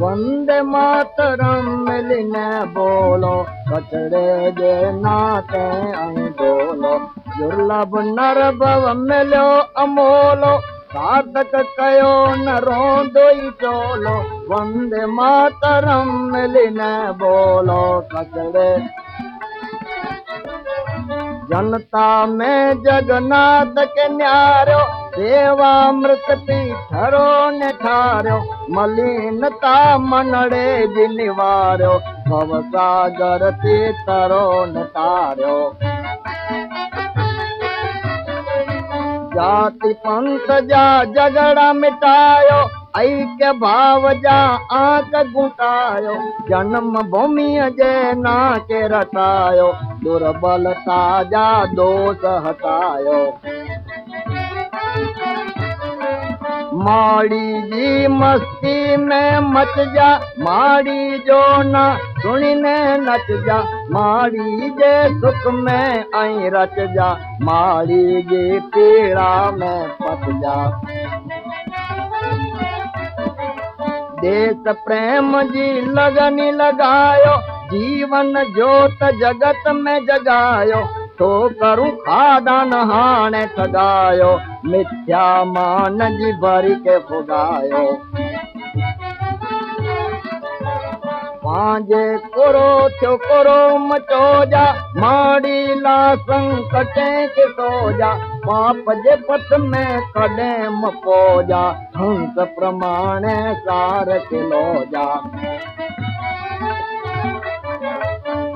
वंदे मातरम मिलने बोलो, कचड़े जे नाते ऐं डोलो दुर्लभ नर भव मिलियो अमोलो साधक कयो न रोंदो चोलो। वंदे मातरम मिलने बोलो, कचड़े। जनता में जगन्नाथ के न्यारो सेवामृत पीठरो ने ठारियो मलिनता मनड़े जी निवारियो भव सागर ते तरो। न तारियो जाति पंथ जा झगड़ा मिटायो ऐक्य भाव जा आंक गुटायो जन्म भूमिअ जे ना के रटायो दुर्बलता जा दोष हटायो माड़ी जी मस्ती में मच जा, माड़ी जो न सुनिने नच जा, माड़ी जे सुख में ऐं रच जा, माड़ी जी पीड़ा में पच जा। देश प्रेम जी लगनी लगायो, जीवन जोत जगत में जगायो तो करूं खादान हाणे ठगायो मिथ्या मान जी भरी के फुगायो। पांजे कुरो थियो कुरो मचो जा माड़ी ला संकटे के सो जा पाप जे पथ में कॾहिं मपो जा हंस प्रमाणे सार के लो जा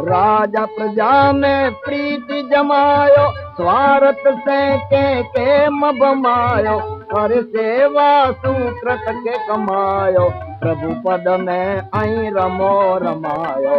राजा प्रजा में प्रीति जमायो, स्वार्थ से के के ममायो कर सेवा सुकृत के कमायो, प्रभु पद में आई रमो रमायो।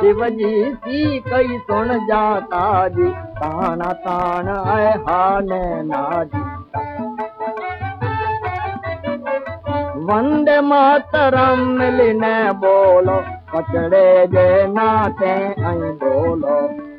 शिव जी सी कई सुन जाता जी। ताना तान है हाने नाजी। वंदे मातरम मिलने बोलो, कचड़े जे नाते ऐं बोलो।